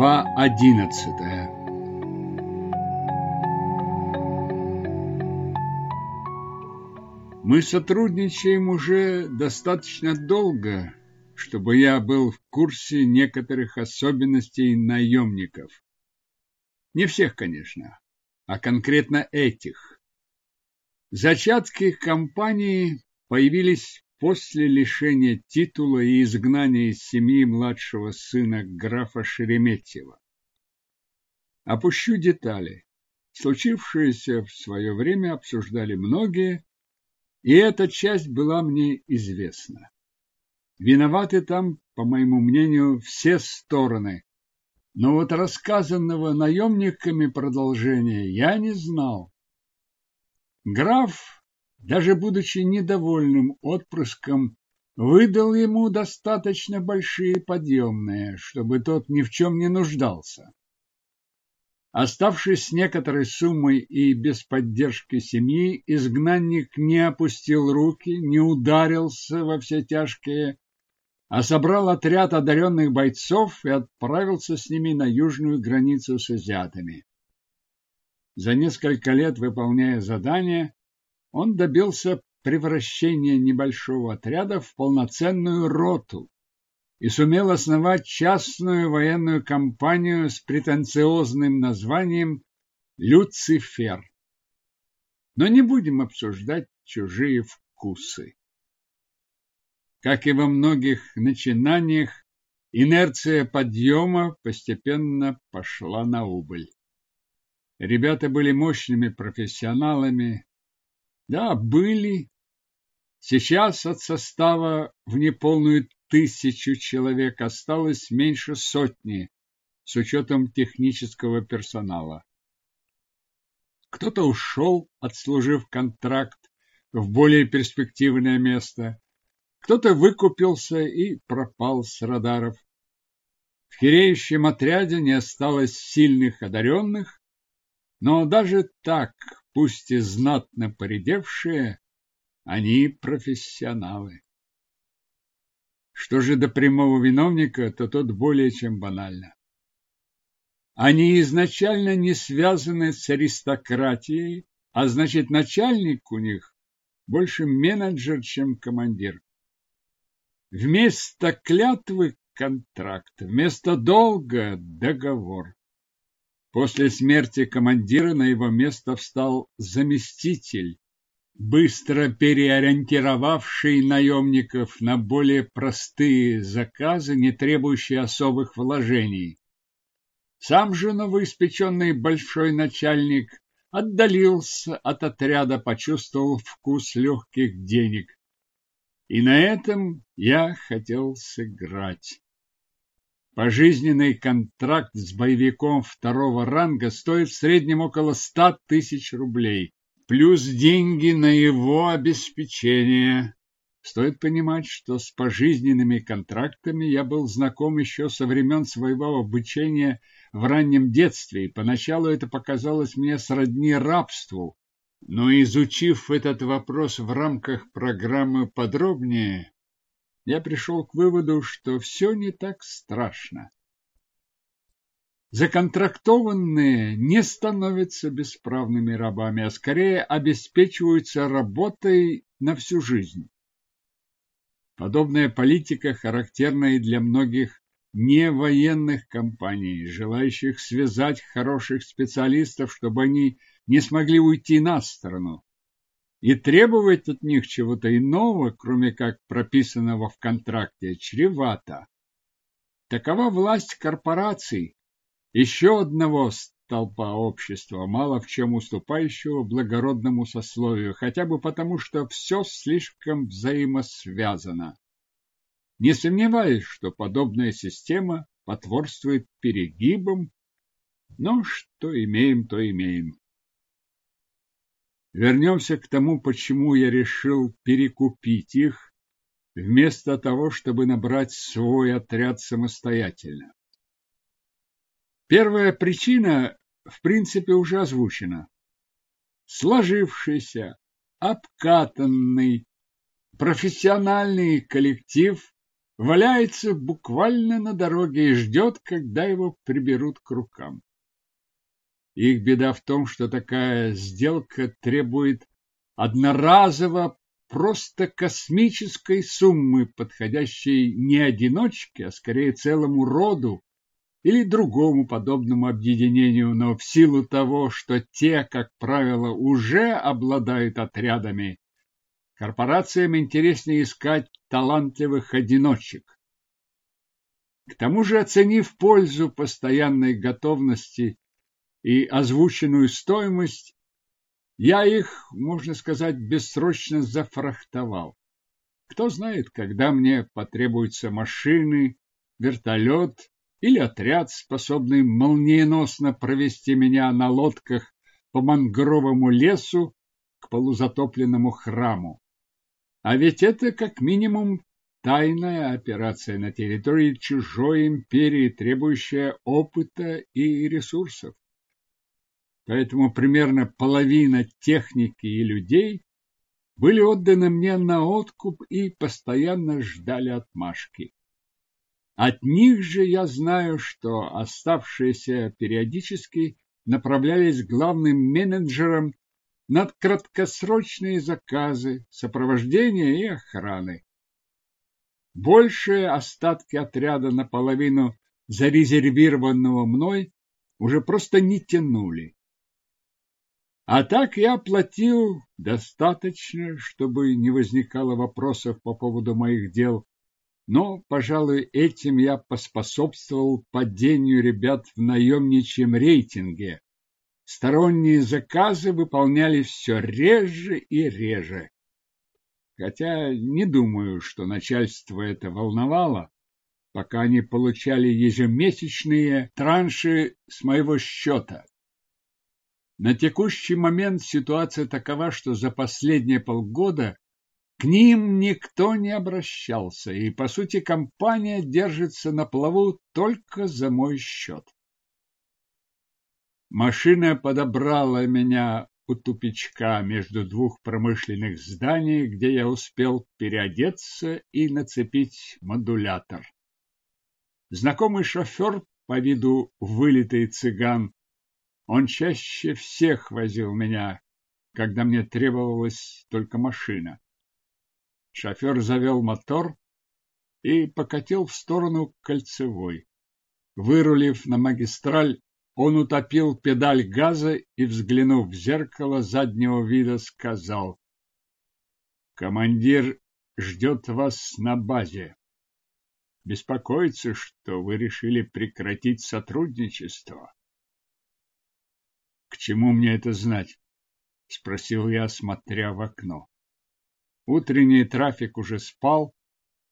Глава одиннадцатая Мы сотрудничаем уже достаточно долго, чтобы я был в курсе некоторых особенностей наемников. Не всех, конечно, а конкретно этих. Зачатки компании появились после лишения титула и изгнания из семьи младшего сына графа Шереметьева. Опущу детали. Случившееся в свое время обсуждали многие, и эта часть была мне известна. Виноваты там, по моему мнению, все стороны. Но вот рассказанного наемниками продолжения я не знал. Граф даже будучи недовольным отпрыском, выдал ему достаточно большие подъемные, чтобы тот ни в чем не нуждался. Оставшись с некоторой суммой и без поддержки семьи, изгнанник не опустил руки, не ударился во все тяжкие, а собрал отряд одаренных бойцов и отправился с ними на южную границу с азиатами. За несколько лет выполняя задания, он добился превращения небольшого отряда в полноценную роту и сумел основать частную военную компанию с претенциозным названием «Люцифер». Но не будем обсуждать чужие вкусы. Как и во многих начинаниях, инерция подъема постепенно пошла на убыль. Ребята были мощными профессионалами, да, были. Сейчас от состава в неполную тысячу человек осталось меньше сотни, с учетом технического персонала. Кто-то ушел, отслужив контракт в более перспективное место, кто-то выкупился и пропал с радаров. В хиреющем отряде не осталось сильных одаренных, но даже так пусть и знатно поредевшие, они профессионалы. Что же до прямого виновника, то тот более чем банально. Они изначально не связаны с аристократией, а значит, начальник у них больше менеджер, чем командир. Вместо клятвы контракт, вместо долга договор. После смерти командира на его место встал заместитель, быстро переориентировавший наемников на более простые заказы, не требующие особых вложений. Сам же новоиспеченный большой начальник отдалился от отряда, почувствовал вкус легких денег. И на этом я хотел сыграть. Пожизненный контракт с боевиком второго ранга стоит в среднем около ста тысяч рублей, плюс деньги на его обеспечение. Стоит понимать, что с пожизненными контрактами я был знаком еще со времен своего обучения в раннем детстве, и поначалу это показалось мне сродни рабству. Но изучив этот вопрос в рамках программы подробнее, я пришел к выводу, что все не так страшно. Законтрактованные не становятся бесправными рабами, а скорее обеспечиваются работой на всю жизнь. Подобная политика характерна и для многих невоенных компаний, желающих связать хороших специалистов, чтобы они не смогли уйти на сторону и требовать от них чего-то иного, кроме как прописанного в контракте, чревато. Такова власть корпораций, еще одного столпа общества, мало в чем уступающего благородному сословию, хотя бы потому, что все слишком взаимосвязано. Не сомневаюсь, что подобная система потворствует перегибам, но что имеем, то имеем. Вернемся к тому, почему я решил перекупить их, вместо того, чтобы набрать свой отряд самостоятельно. Первая причина, в принципе, уже озвучена. Сложившийся, обкатанный, профессиональный коллектив валяется буквально на дороге и ждет, когда его приберут к рукам. Их беда в том, что такая сделка требует одноразово просто космической суммы, подходящей не одиночке, а скорее целому роду или другому подобному объединению, но в силу того, что те, как правило, уже обладают отрядами, корпорациям интереснее искать талантливых одиночек. К тому же, оценив пользу постоянной готовности и озвученную стоимость, я их, можно сказать, бессрочно зафрахтовал. Кто знает, когда мне потребуются машины, вертолет или отряд, способный молниеносно провести меня на лодках по мангровому лесу к полузатопленному храму. А ведь это как минимум тайная операция на территории чужой империи, требующая опыта и ресурсов. Поэтому примерно половина техники и людей были отданы мне на откуп и постоянно ждали отмашки. От них же я знаю, что оставшиеся периодически направлялись главным менеджером над краткосрочные заказы, сопровождения и охраны. Большие остатки отряда наполовину зарезервированного мной уже просто не тянули. А так я платил достаточно, чтобы не возникало вопросов по поводу моих дел, но, пожалуй, этим я поспособствовал падению ребят в наемничьем рейтинге. Сторонние заказы выполнялись все реже и реже. Хотя не думаю, что начальство это волновало, пока они получали ежемесячные транши с моего счета. На текущий момент ситуация такова, что за последние полгода к ним никто не обращался, и, по сути, компания держится на плаву только за мой счет. Машина подобрала меня у тупичка между двух промышленных зданий, где я успел переодеться и нацепить модулятор. Знакомый шофер по виду вылитый цыган, он чаще всех возил меня, когда мне требовалась только машина. Шофер завел мотор и покатил в сторону кольцевой. Вырулив на магистраль, он утопил педаль газа и, взглянув в зеркало заднего вида, сказал «Командир ждет вас на базе. Беспокоится, что вы решили прекратить сотрудничество». «К чему мне это знать?» — спросил я, смотря в окно. Утренний трафик уже спал,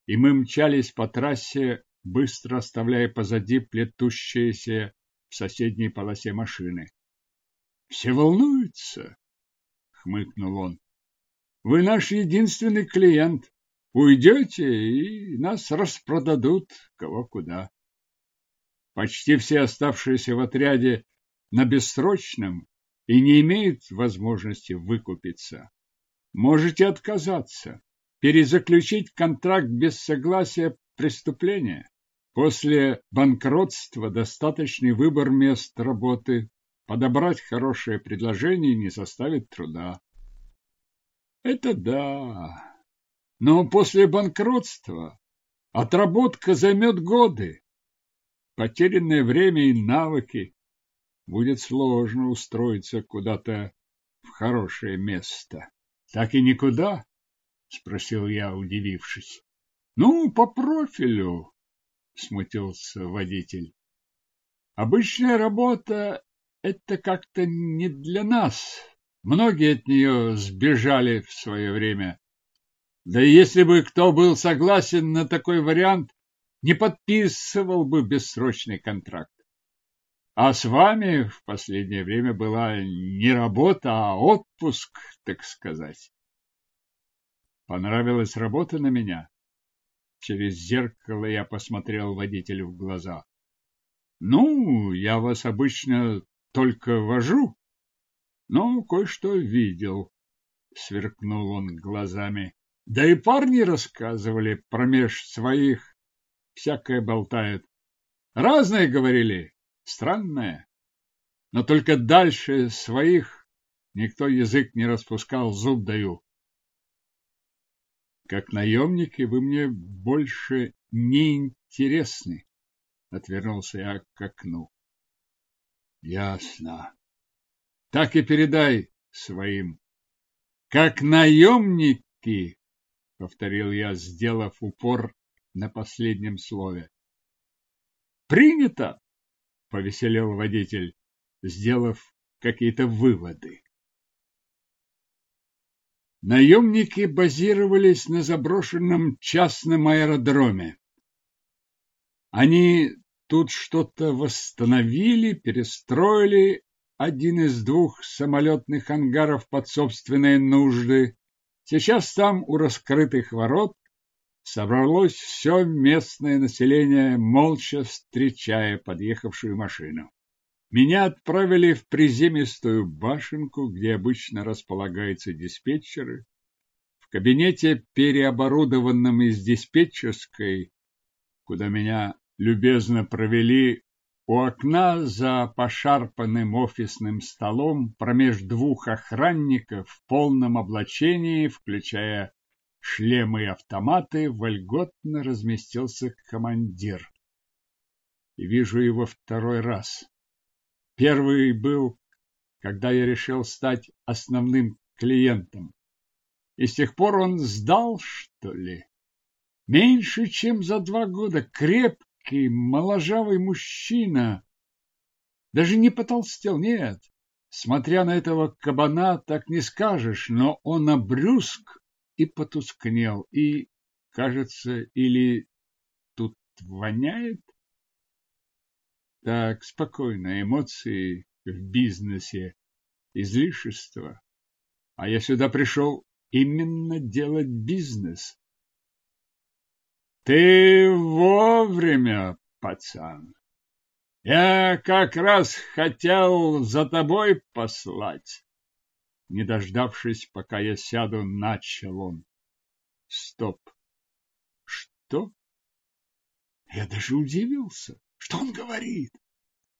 и мы мчались по трассе, быстро оставляя позади плетущиеся в соседней полосе машины. — Все волнуются, — хмыкнул он. — Вы наш единственный клиент. Уйдете, и нас распродадут кого куда. Почти все оставшиеся в отряде на бессрочном и не имеют возможности выкупиться. Можете отказаться, перезаключить контракт без согласия преступления. После банкротства достаточный выбор мест работы, подобрать хорошее предложение не составит труда. Это да. Но после банкротства отработка займет годы. Потерянное время и навыки. Будет сложно устроиться куда-то в хорошее место. Так и никуда? Спросил я, удивившись. Ну, по профилю, смутился водитель. Обычная работа — это как-то не для нас. Многие от нее сбежали в свое время. Да и если бы кто был согласен на такой вариант, не подписывал бы бессрочный контракт. А с вами в последнее время была не работа, а отпуск, так сказать. Понравилась работа на меня? Через зеркало я посмотрел водителю в глаза. Ну, я вас обычно только вожу, но кое-что видел, сверкнул он глазами. Да и парни рассказывали промеж своих всякое болтают. Разное говорили, странное. Но только дальше своих никто язык не распускал, зуб даю. Как наемники вы мне больше не интересны. Отвернулся я к окну. Ясно. Так и передай своим. Как наемники, повторил я, сделав упор на последнем слове. Принято, повеселел водитель, сделав какие-то выводы. Наемники базировались на заброшенном частном аэродроме. Они тут что-то восстановили, перестроили один из двух самолетных ангаров под собственные нужды. Сейчас там, у раскрытых ворот, собралось все местное население, молча встречая подъехавшую машину. Меня отправили в приземистую башенку, где обычно располагаются диспетчеры. В кабинете, переоборудованном из диспетчерской, куда меня любезно провели, у окна за пошарпанным офисным столом промеж двух охранников в полном облачении, включая шлемы и автоматы, вольготно разместился командир. И вижу его второй раз. Первый был, когда я решил стать основным клиентом. И с тех пор он сдал, что ли? Меньше, чем за два года крепкий, моложавый мужчина. Даже не потолстел, нет. Смотря на этого кабана, так не скажешь, но он обрюзг и потускнел, и, кажется, или тут воняет? Так, спокойно, эмоции в бизнесе, излишество. А я сюда пришел именно делать бизнес. Ты вовремя, пацан. Я как раз хотел за тобой послать. Не дождавшись, пока я сяду, начал он. Стоп. Что? Я даже удивился. Что он говорит?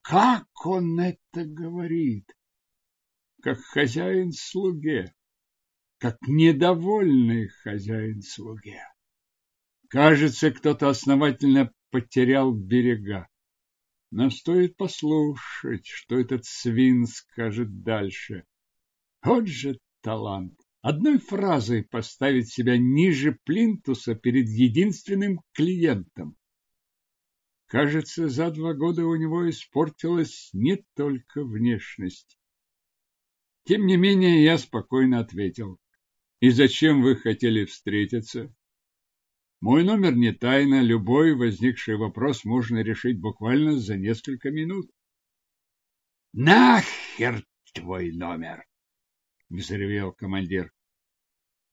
Как он это говорит? Как хозяин слуге, как недовольный хозяин слуге. Кажется, кто-то основательно потерял берега. Но стоит послушать, что этот свин скажет дальше. Вот же талант! Одной фразой поставить себя ниже плинтуса перед единственным клиентом. Кажется, за два года у него испортилась не только внешность. Тем не менее, я спокойно ответил. И зачем вы хотели встретиться? Мой номер не тайна, любой возникший вопрос можно решить буквально за несколько минут. Нахер твой номер? Взревел командир.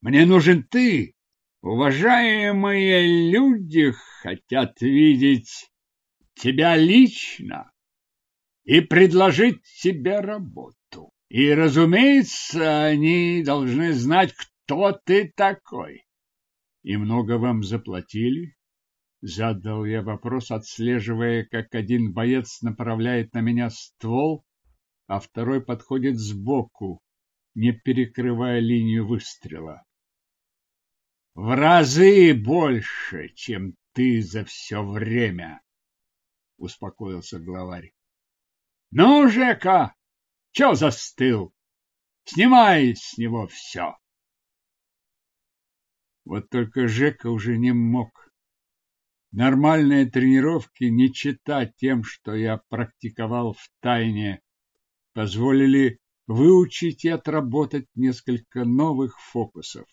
Мне нужен ты. Уважаемые люди хотят видеть тебя лично и предложить тебе работу. И, разумеется, они должны знать, кто ты такой. И много вам заплатили? Задал я вопрос, отслеживая, как один боец направляет на меня ствол, а второй подходит сбоку, не перекрывая линию выстрела. В разы больше, чем ты за все время успокоился главарь. Ну, Жека, чё застыл? Снимай с него все. Вот только Жека уже не мог. Нормальные тренировки, не читать тем, что я практиковал в тайне, позволили выучить и отработать несколько новых фокусов.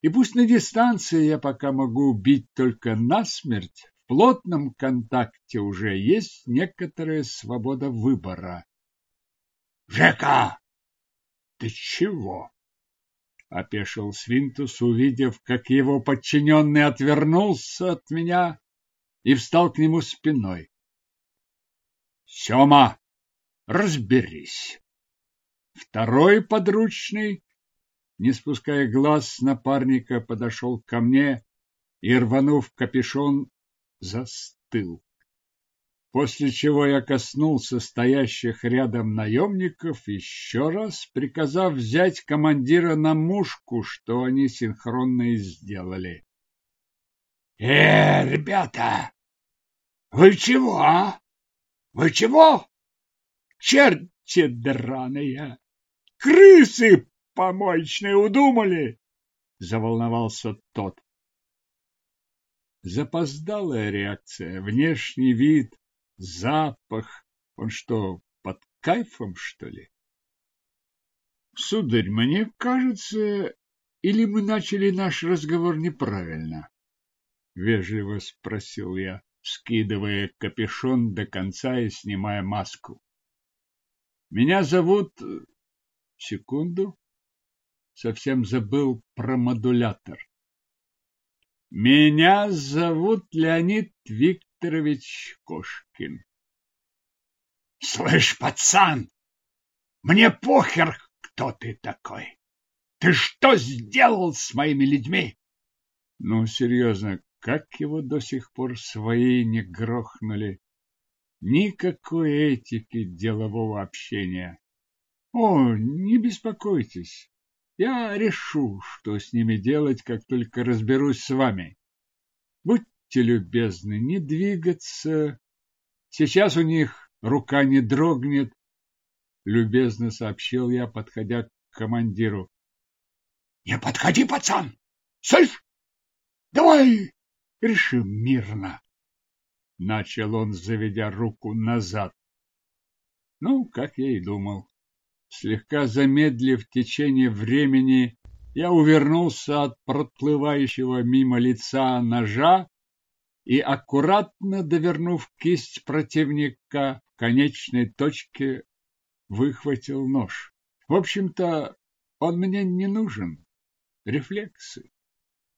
И пусть на дистанции я пока могу убить только насмерть, плотном контакте уже есть некоторая свобода выбора. Жека, ты чего? опешил Свинтус, увидев, как его подчиненный отвернулся от меня и встал к нему спиной. Сёма, разберись. Второй подручный, не спуская глаз с напарника, подошел ко мне и, рванув капюшон, застыл. После чего я коснулся стоящих рядом наемников, еще раз приказав взять командира на мушку, что они синхронно и сделали. — Э, ребята, вы чего, а? Вы чего? Черти драные! Крысы помоечные удумали! Заволновался тот. Запоздалая реакция, внешний вид, запах. Он что, под кайфом, что ли? Сударь, мне кажется, или мы начали наш разговор неправильно? Вежливо спросил я, скидывая капюшон до конца и снимая маску. Меня зовут... Секунду. Совсем забыл про модулятор. Меня зовут Леонид Викторович Кошкин. Слышь, пацан, мне похер, кто ты такой. Ты что сделал с моими людьми? Ну, серьезно, как его до сих пор свои не грохнули? Никакой этики делового общения. О, не беспокойтесь. Я решу, что с ними делать, как только разберусь с вами. Будьте любезны, не двигаться. Сейчас у них рука не дрогнет, любезно сообщил я, подходя к командиру. Не подходи, пацан! Слышь? Давай решим мирно. Начал он, заведя руку назад. Ну, как я и думал. Слегка замедлив течение времени, я увернулся от проплывающего мимо лица ножа и, аккуратно довернув кисть противника в конечной точке, выхватил нож. В общем-то, он мне не нужен. Рефлексы.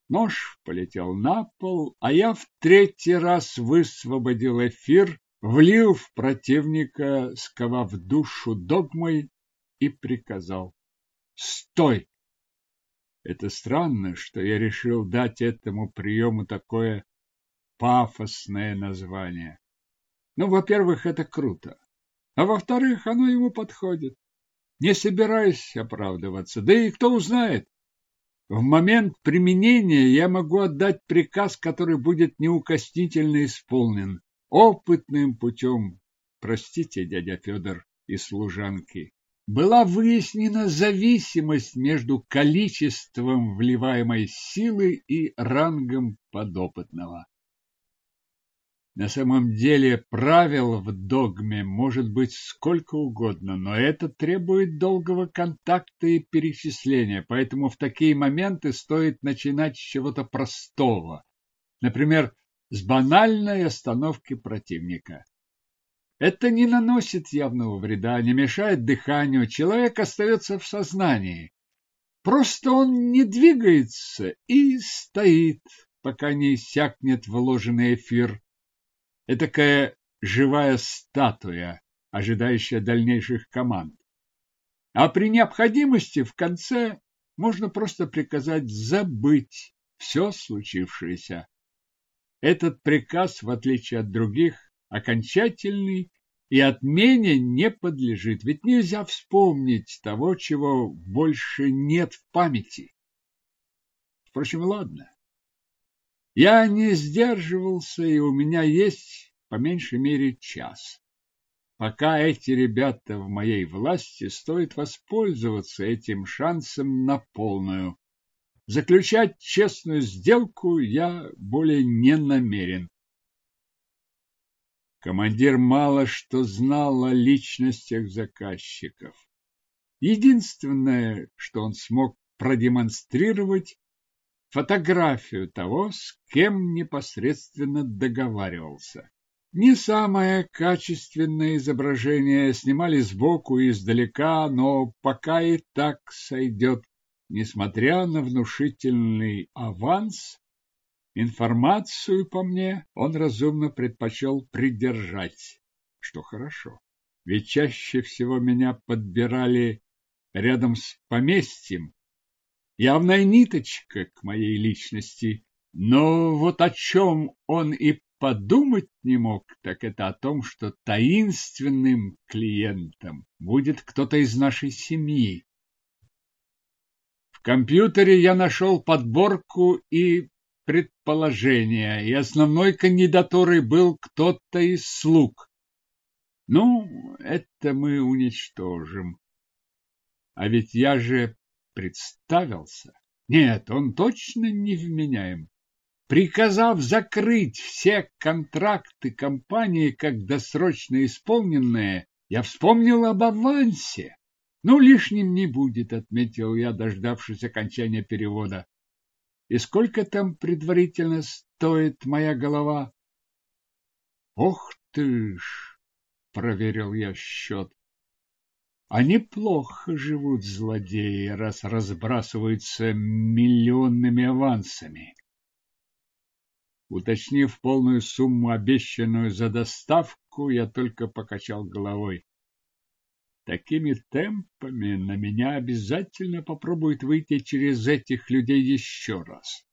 Нож полетел на пол, а я в третий раз высвободил эфир, влил в противника, сковав душу догмой, и приказал «Стой!». Это странно, что я решил дать этому приему такое пафосное название. Ну, во-первых, это круто, а во-вторых, оно ему подходит. Не собираюсь оправдываться, да и кто узнает. В момент применения я могу отдать приказ, который будет неукоснительно исполнен, опытным путем. Простите, дядя Федор и служанки была выяснена зависимость между количеством вливаемой силы и рангом подопытного. На самом деле правил в догме может быть сколько угодно, но это требует долгого контакта и перечисления, поэтому в такие моменты стоит начинать с чего-то простого. Например, с банальной остановки противника. Это не наносит явного вреда, не мешает дыханию, человек остается в сознании. Просто он не двигается и стоит, пока не иссякнет вложенный эфир. Этакая живая статуя, ожидающая дальнейших команд. А при необходимости в конце можно просто приказать забыть все случившееся. Этот приказ, в отличие от других, окончательный и отмене не подлежит, ведь нельзя вспомнить того, чего больше нет в памяти. Впрочем, ладно. Я не сдерживался, и у меня есть по меньшей мере час. Пока эти ребята в моей власти, стоит воспользоваться этим шансом на полную. Заключать честную сделку я более не намерен. Командир мало что знал о личностях заказчиков. Единственное, что он смог продемонстрировать, фотографию того, с кем непосредственно договаривался. Не самое качественное изображение снимали сбоку и издалека, но пока и так сойдет. Несмотря на внушительный аванс, Информацию по мне он разумно предпочел придержать, что хорошо. Ведь чаще всего меня подбирали рядом с поместьем. Явная ниточка к моей личности, но вот о чем он и подумать не мог, так это о том, что таинственным клиентом будет кто-то из нашей семьи. В компьютере я нашел подборку и предположения, и основной кандидатурой был кто-то из слуг. Ну, это мы уничтожим. А ведь я же представился. Нет, он точно невменяем приказав закрыть все контракты компании как досрочно исполненные, я вспомнил об авансе. Ну, лишним не будет, отметил я, дождавшись окончания перевода. И сколько там предварительно стоит моя голова? Ох ты ж, проверил я счет. А неплохо живут злодеи, раз разбрасываются миллионными авансами. Уточнив полную сумму, обещанную за доставку, я только покачал головой. Такими темпами на меня обязательно попробуют выйти через этих людей еще раз.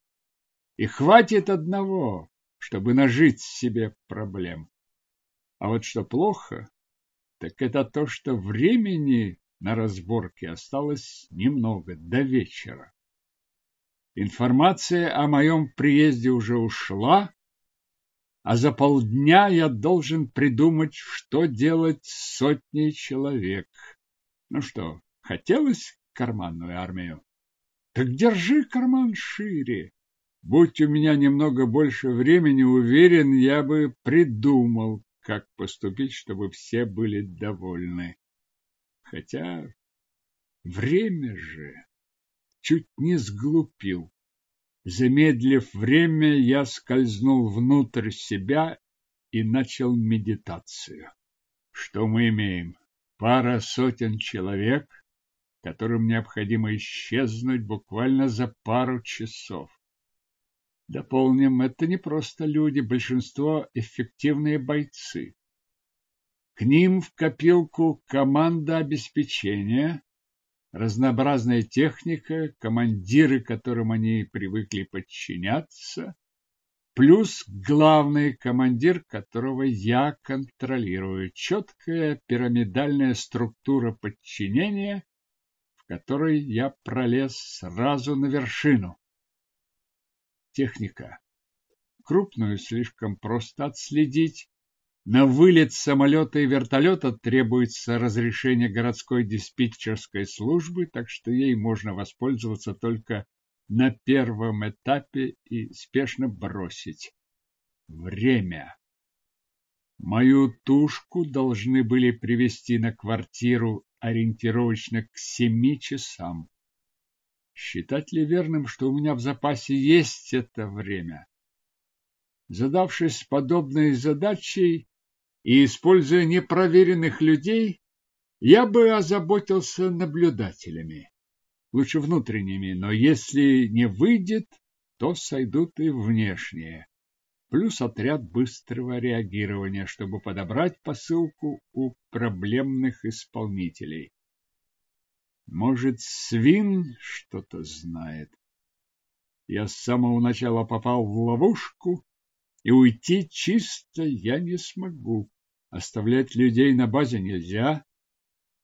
И хватит одного, чтобы нажить себе проблем. А вот что плохо, так это то, что времени на разборке осталось немного, до вечера. Информация о моем приезде уже ушла, а за полдня я должен придумать, что делать с сотней человек. Ну что, хотелось карманную армию? Так держи карман шире. Будь у меня немного больше времени, уверен, я бы придумал, как поступить, чтобы все были довольны. Хотя время же чуть не сглупил. Замедлив время, я скользнул внутрь себя и начал медитацию. Что мы имеем? Пара сотен человек, которым необходимо исчезнуть буквально за пару часов. Дополним, это не просто люди, большинство эффективные бойцы. К ним в копилку команда обеспечения, разнообразная техника, командиры, которым они привыкли подчиняться, плюс главный командир, которого я контролирую, четкая пирамидальная структура подчинения, в которой я пролез сразу на вершину. Техника. Крупную слишком просто отследить, на вылет самолета и вертолета требуется разрешение городской диспетчерской службы, так что ей можно воспользоваться только на первом этапе и спешно бросить. Время. Мою тушку должны были привести на квартиру ориентировочно к семи часам. Считать ли верным, что у меня в запасе есть это время? Задавшись подобной задачей, и, используя непроверенных людей, я бы озаботился наблюдателями, лучше внутренними, но если не выйдет, то сойдут и внешние, плюс отряд быстрого реагирования, чтобы подобрать посылку у проблемных исполнителей. Может, свин что-то знает. Я с самого начала попал в ловушку, и уйти чисто я не смогу. Оставлять людей на базе нельзя.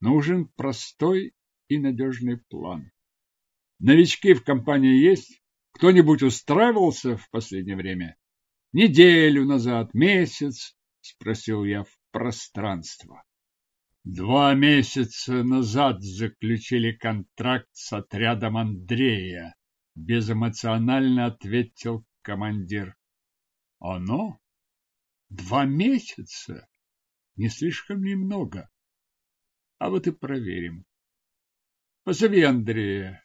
Нужен простой и надежный план. Новички в компании есть? Кто-нибудь устраивался в последнее время? Неделю назад, месяц? Спросил я в пространство. Два месяца назад заключили контракт с отрядом Андрея, безэмоционально ответил командир. Оно? Два месяца? Не слишком ли много? А вот и проверим. Позови Андрея.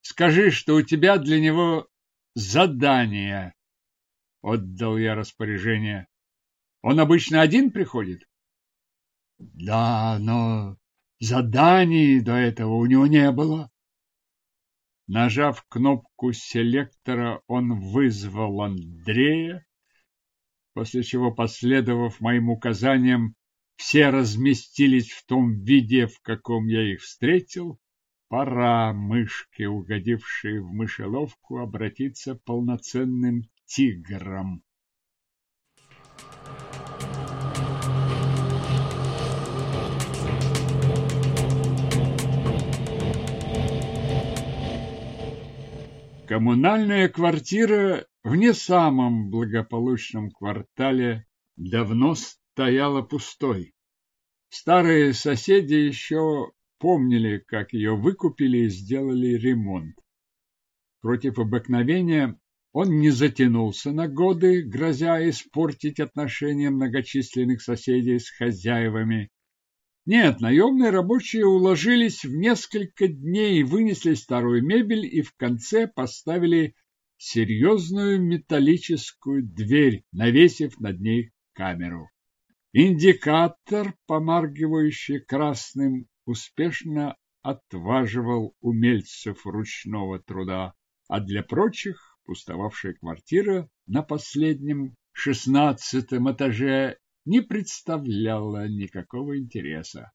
Скажи, что у тебя для него задание. Отдал я распоряжение. Он обычно один приходит? Да, но заданий до этого у него не было. Нажав кнопку селектора, он вызвал Андрея, после чего, последовав моим указаниям, все разместились в том виде, в каком я их встретил. Пора мышке, угодившей в мышеловку, обратиться полноценным тигром. Коммунальная квартира в не самом благополучном квартале давно стояла пустой. Старые соседи еще помнили, как ее выкупили и сделали ремонт. Против обыкновения он не затянулся на годы, грозя испортить отношения многочисленных соседей с хозяевами. Нет, наемные рабочие уложились в несколько дней, вынесли старую мебель и в конце поставили серьезную металлическую дверь, навесив над ней камеру. Индикатор, помаргивающий красным, успешно отваживал умельцев ручного труда, а для прочих Пустовавшая квартира на последнем шестнадцатом этаже не представляла никакого интереса.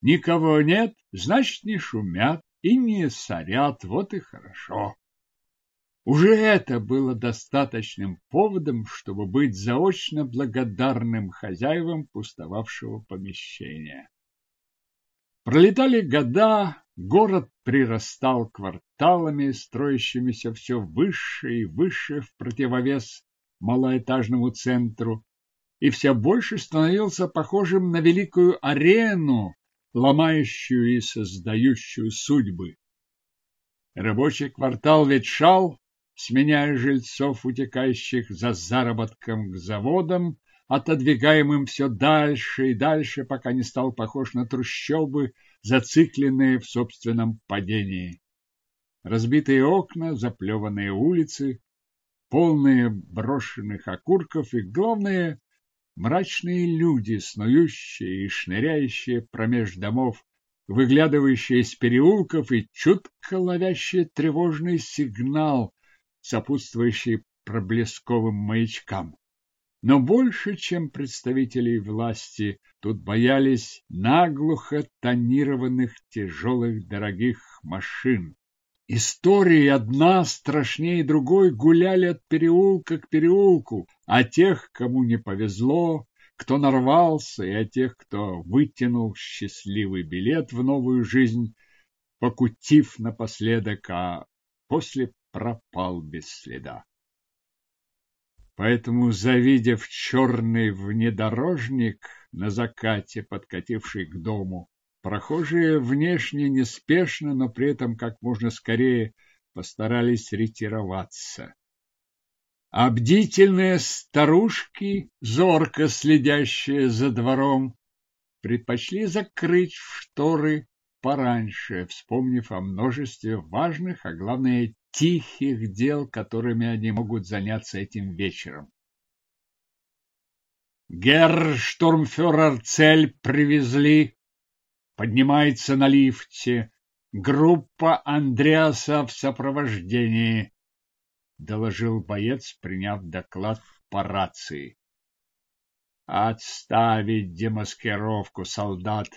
Никого нет, значит, не шумят и не сорят, вот и хорошо. Уже это было достаточным поводом, чтобы быть заочно благодарным хозяевам пустовавшего помещения. Пролетали года, Город прирастал кварталами, строящимися все выше и выше в противовес малоэтажному центру, и все больше становился похожим на великую арену, ломающую и создающую судьбы. Рабочий квартал ветшал, сменяя жильцов, утекающих за заработком к заводам, отодвигаемым все дальше и дальше, пока не стал похож на трущобы, зацикленные в собственном падении. Разбитые окна, заплеванные улицы, полные брошенных окурков и, главное, мрачные люди, снующие и шныряющие промеж домов, выглядывающие из переулков и чутко ловящие тревожный сигнал, сопутствующий проблесковым маячкам. Но больше, чем представителей власти, тут боялись наглухо тонированных тяжелых дорогих машин. Истории одна страшнее другой гуляли от переулка к переулку, а тех, кому не повезло, кто нарвался, и о тех, кто вытянул счастливый билет в новую жизнь, покутив напоследок, а после пропал без следа. Поэтому, завидев черный внедорожник на закате, подкативший к дому, прохожие внешне неспешно, но при этом как можно скорее постарались ретироваться. А бдительные старушки, зорко следящие за двором, предпочли закрыть шторы пораньше, вспомнив о множестве важных, а главное тихих дел, которыми они могут заняться этим вечером. Герр штурмфюрер цель привезли. Поднимается на лифте. Группа Андреаса в сопровождении, доложил боец, приняв доклад по рации. Отставить демаскировку, солдат,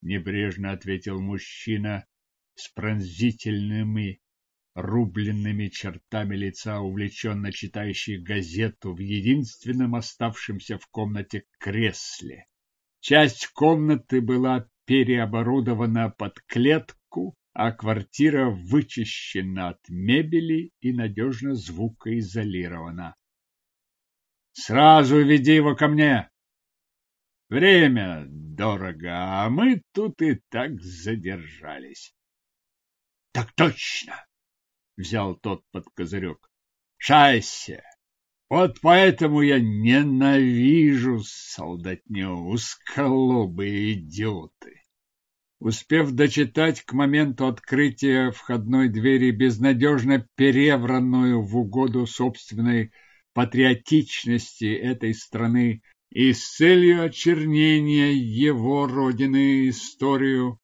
небрежно ответил мужчина с пронзительными рубленными чертами лица, увлеченно читающий газету в единственном оставшемся в комнате кресле. Часть комнаты была переоборудована под клетку, а квартира вычищена от мебели и надежно звукоизолирована. «Сразу веди его ко мне!» «Время дорого, а мы тут и так задержались». «Так точно!» Взял тот под козырек. Шайся! Вот поэтому я ненавижу солдатню, усколобые идиоты. Успев дочитать к моменту открытия входной двери безнадежно перевранную в угоду собственной патриотичности этой страны и с целью очернения его родины историю,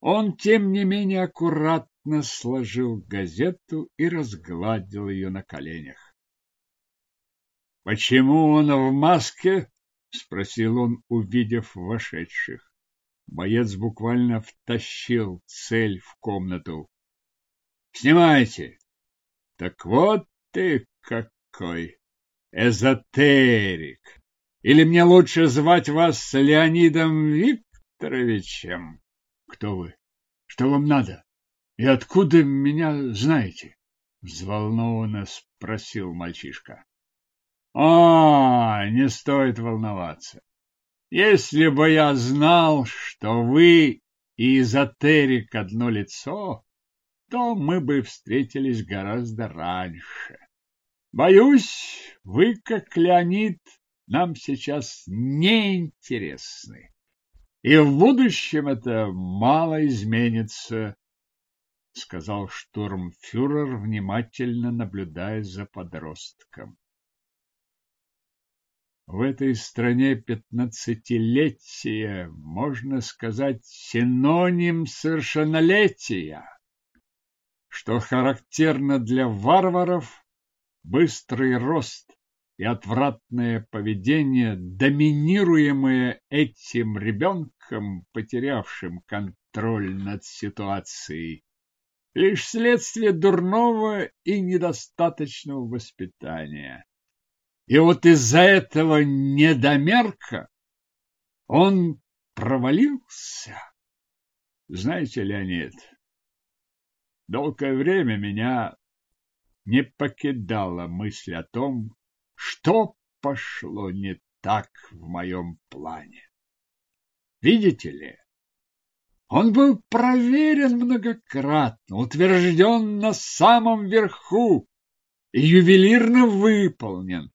он, тем не менее, аккуратно аккуратно сложил газету и разгладил ее на коленях. «Почему он в маске?» — спросил он, увидев вошедших. Боец буквально втащил цель в комнату. «Снимайте!» «Так вот ты какой! Эзотерик! Или мне лучше звать вас Леонидом Викторовичем?» «Кто вы? Что вам надо?» И откуда меня знаете? Взволнованно спросил мальчишка. А, не стоит волноваться. Если бы я знал, что вы и эзотерик одно лицо, то мы бы встретились гораздо раньше. Боюсь, вы, как Леонид, нам сейчас не интересны. И в будущем это мало изменится сказал штурмфюрер, внимательно наблюдая за подростком. В этой стране пятнадцатилетие, можно сказать, синоним совершеннолетия, что характерно для варваров, быстрый рост и отвратное поведение, доминируемое этим ребенком, потерявшим контроль над ситуацией, лишь следствие дурного и недостаточного воспитания. И вот из-за этого недомерка он провалился. Знаете, Леонид, долгое время меня не покидала мысль о том, что пошло не так в моем плане. Видите ли, он был проверен многократно, утвержден на самом верху и ювелирно выполнен.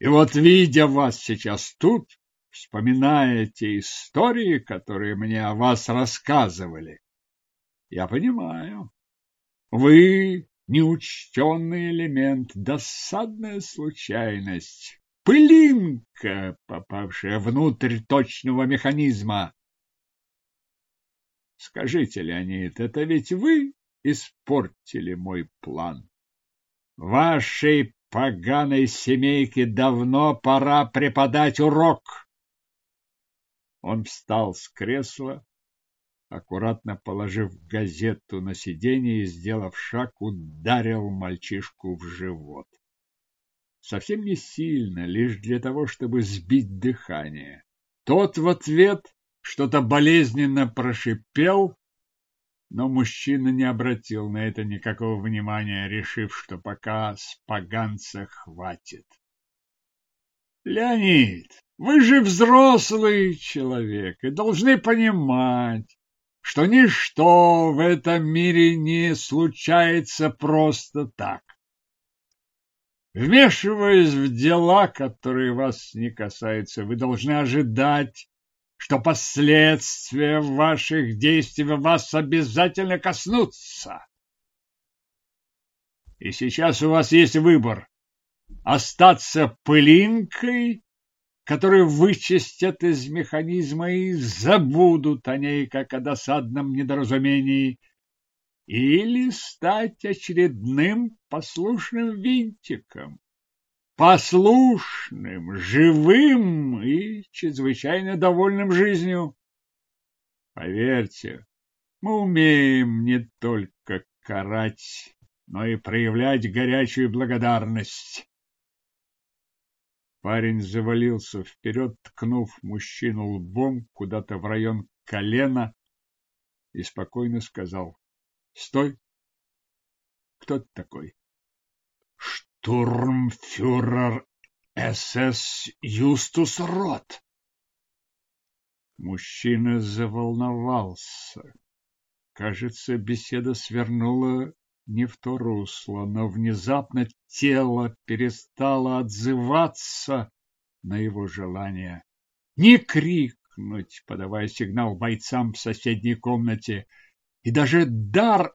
И вот, видя вас сейчас тут, вспоминая те истории, которые мне о вас рассказывали, я понимаю, вы неучтенный элемент, досадная случайность, пылинка, попавшая внутрь точного механизма. Скажите, Леонид, это ведь вы испортили мой план? Вашей поганой семейке давно пора преподать урок. Он встал с кресла, аккуратно положив газету на сиденье и, сделав шаг, ударил мальчишку в живот. Совсем не сильно, лишь для того, чтобы сбить дыхание. Тот в ответ что-то болезненно прошипел, но мужчина не обратил на это никакого внимания, решив, что пока с поганца хватит. Леонид, вы же взрослый человек и должны понимать, что ничто в этом мире не случается просто так. Вмешиваясь в дела, которые вас не касаются, вы должны ожидать, что последствия ваших действий вас обязательно коснутся. И сейчас у вас есть выбор – остаться пылинкой, которую вычистят из механизма и забудут о ней, как о досадном недоразумении, или стать очередным послушным винтиком, послушным, живым и чрезвычайно довольным жизнью. Поверьте, мы умеем не только карать, но и проявлять горячую благодарность. Парень завалился вперед, ткнув мужчину лбом куда-то в район колена и спокойно сказал «Стой! Кто ты такой?» Турмфюрер СС Юстус Рот. Мужчина заволновался. Кажется, беседа свернула не в то русло, но внезапно тело перестало отзываться на его желание. Не крикнуть, подавая сигнал бойцам в соседней комнате, и даже дар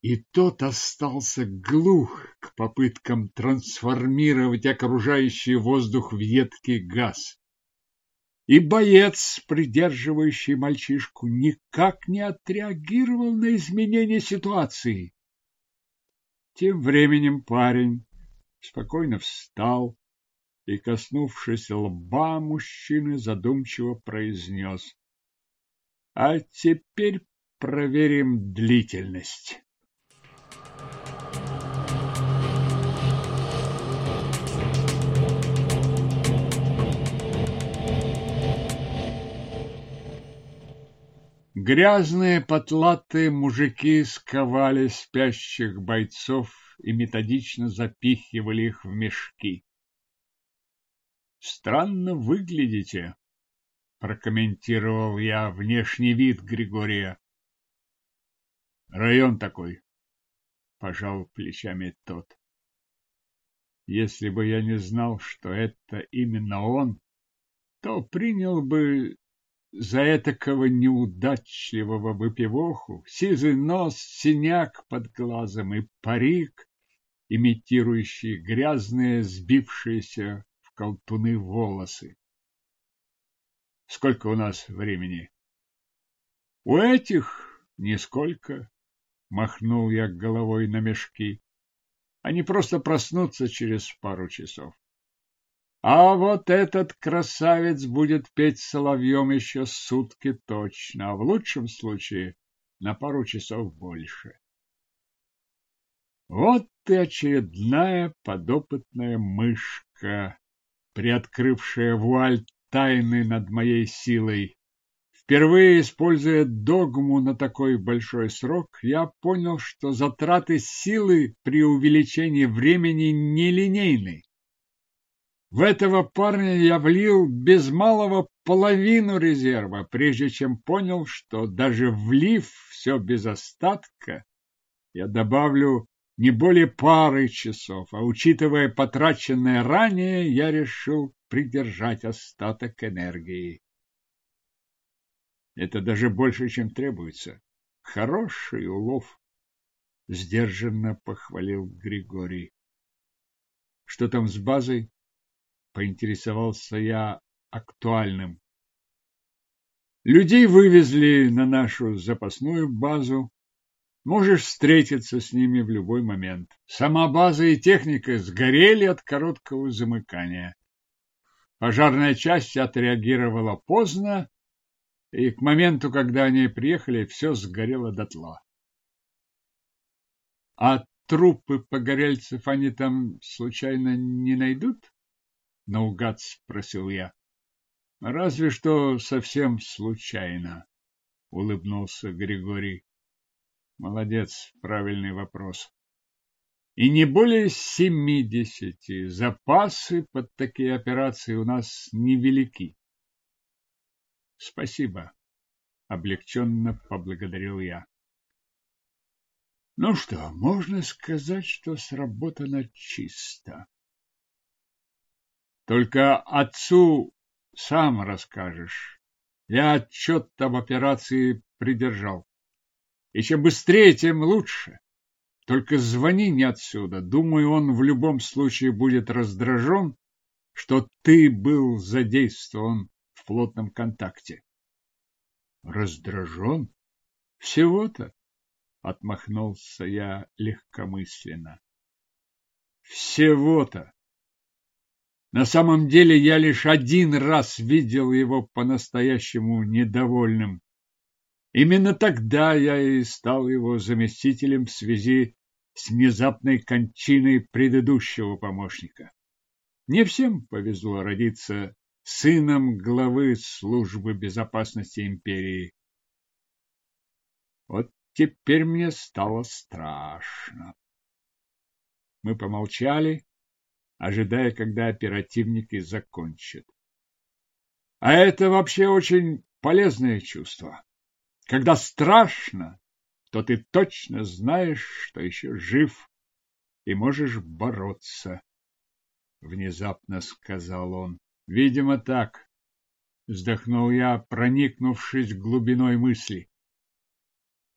и тот остался глух к попыткам трансформировать окружающий воздух в едкий газ. И боец, придерживающий мальчишку, никак не отреагировал на изменение ситуации. Тем временем парень спокойно встал и, коснувшись лба мужчины, задумчиво произнес. — А теперь проверим длительность. Грязные потлатые мужики сковали спящих бойцов и методично запихивали их в мешки. Странно выглядите, прокомментировал я внешний вид Григория. Район такой, пожал плечами тот. Если бы я не знал, что это именно он, то принял бы за этакого неудачливого выпивоху сизый нос, синяк под глазом и парик, имитирующий грязные, сбившиеся в колтуны волосы. Сколько у нас времени? У этих нисколько, махнул я головой на мешки. Они просто проснутся через пару часов. А вот этот красавец будет петь соловьем еще сутки точно, а в лучшем случае на пару часов больше. Вот и очередная подопытная мышка, приоткрывшая вуаль тайны над моей силой. Впервые используя догму на такой большой срок, я понял, что затраты силы при увеличении времени нелинейны. В этого парня я влил без малого половину резерва, прежде чем понял, что даже влив все без остатка, я добавлю не более пары часов, а учитывая потраченное ранее, я решил придержать остаток энергии. Это даже больше, чем требуется. Хороший улов, сдержанно похвалил Григорий. Что там с базой? Поинтересовался я актуальным. Людей вывезли на нашу запасную базу. Можешь встретиться с ними в любой момент. Сама база и техника сгорели от короткого замыкания. Пожарная часть отреагировала поздно, и к моменту, когда они приехали, все сгорело дотла. А трупы погорельцев они там случайно не найдут? Наугад спросил я. Разве что совсем случайно, улыбнулся Григорий. Молодец, правильный вопрос и не более семидесяти. Запасы под такие операции у нас невелики. Спасибо, облегченно поблагодарил я. Ну что, можно сказать, что сработано чисто. Только отцу сам расскажешь. Я отчет об операции придержал. И чем быстрее, тем лучше. Только звони не отсюда. Думаю, он в любом случае будет раздражен, что ты был задействован в плотном контакте. Раздражен? Всего-то? Отмахнулся я легкомысленно. Всего-то. На самом деле я лишь один раз видел его по-настоящему недовольным. Именно тогда я и стал его заместителем в связи с внезапной кончиной предыдущего помощника. Не всем повезло родиться сыном главы службы безопасности империи. Вот теперь мне стало страшно. Мы помолчали, ожидая, когда оперативники закончат. А это вообще очень полезное чувство. Когда страшно, то ты точно знаешь, что еще жив и можешь бороться. Внезапно сказал он. Видимо, так. Вздохнул я, проникнувшись глубиной мысли.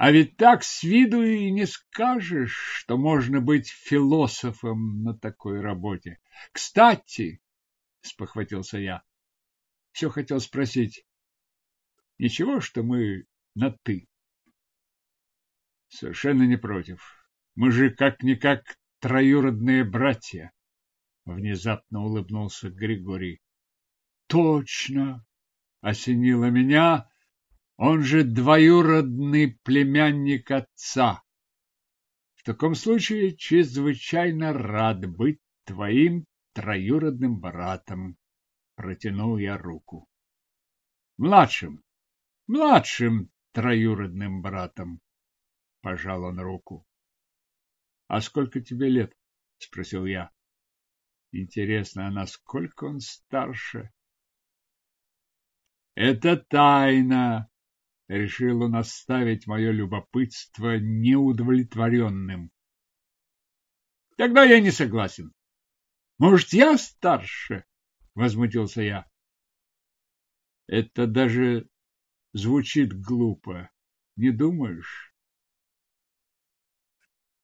А ведь так с виду и не скажешь, что можно быть философом на такой работе. Кстати, спохватился я, все хотел спросить. Ничего, что мы на «ты». Совершенно не против. Мы же как-никак троюродные братья. Внезапно улыбнулся Григорий. Точно! Осенило меня. Он же двоюродный племянник отца. В таком случае чрезвычайно рад быть твоим троюродным братом. Протянул я руку. Младшим, младшим троюродным братом. Пожал он руку. А сколько тебе лет? Спросил я. Интересно, а насколько он старше? Это тайна, решил он оставить мое любопытство неудовлетворенным. Тогда я не согласен. Может, я старше? Возмутился я. Это даже звучит глупо. Не думаешь?